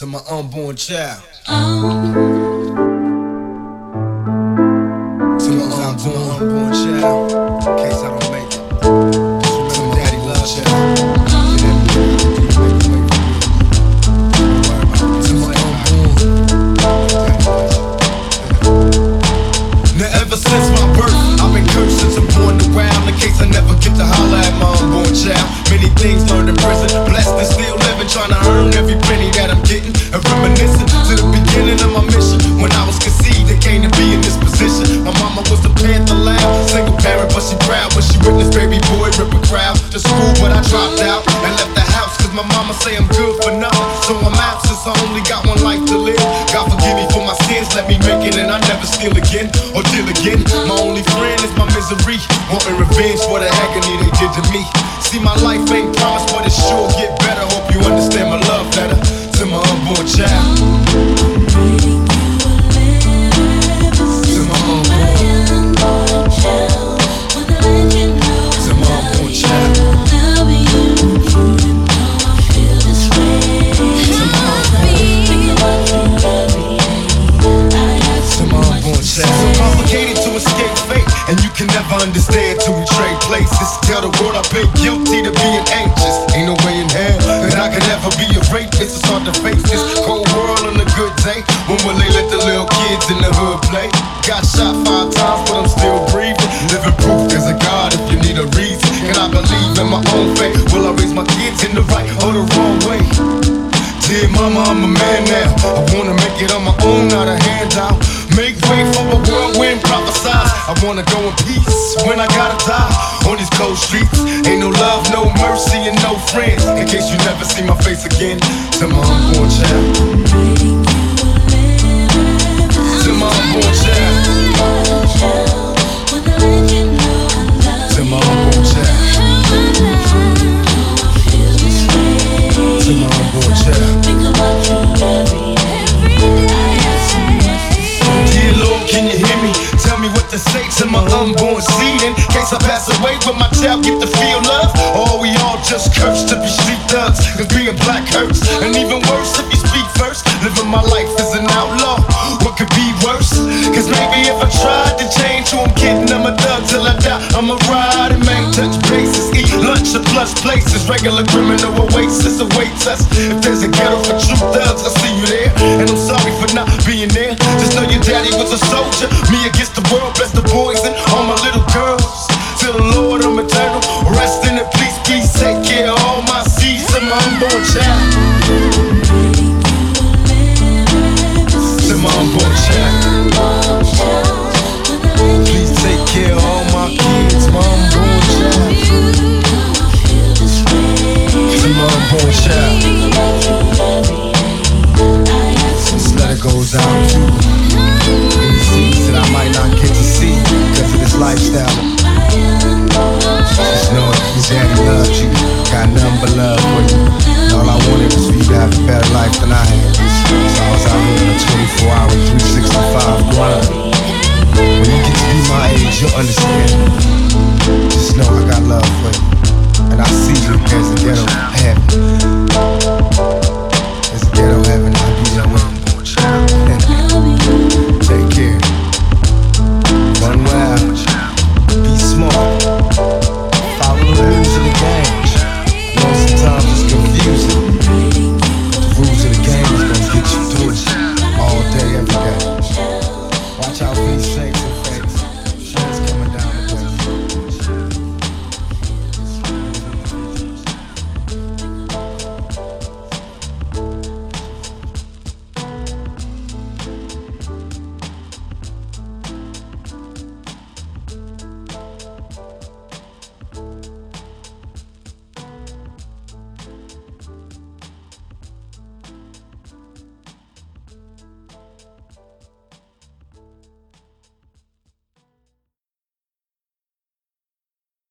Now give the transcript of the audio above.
to my unborn child. To My mama was a panther loud, single parent, but she proud when she witnessed baby boy rip a crowd. To school, but I dropped out and left the house. Cause my mama say I'm good for nothing. So I'm out since I only got one life to live. God forgive me for my sins, let me make it and I never steal again or deal again. My only friend is my misery. Wanting revenge for the agony they did to me. See, my life ain't promised, but it sure get better. Hope you understand my love letter to my unborn child. Unborn. So complicated to escape fate, and you can never understand till we trade places. Tell the world I've been guilty to being anxious. Ain't no way in hell that I could ever be a rapist. It's hard to face this cold world on a good day. When will they let the little kids in the hood play? Got shot five times, but I'm still breathing. Living proof there's a God if you need a reason. Can I believe in my own faith? Will I raise my kids in the right or the wrong way? Dear mama, I'm a man now. I wanna make it on my own, not a handout. Make way for a whirlwind, prophesize. I wanna go in peace when I gotta die on these cold streets. Ain't no love, no mercy, and no friends. In case you never see my face again, to my unborn child. Say to my unborn seed in case I pass away. Will my child get to feel love? Or we all just cursed to be street thugs? Cause being black hurts. And even worse if you speak first. Living my life as an outlaw. What could be worse? Cause maybe if I tried to change who I'm kidding, I'm a thug till I die. I'm a ride and man touch bases. Eat lunch at plush places. Regular criminal oasis awaits us. If there's a ghetto for true thugs, I'll see you there. And I'm sorry for not being there. Just know your daddy was a soldier. Me against the 我牵过。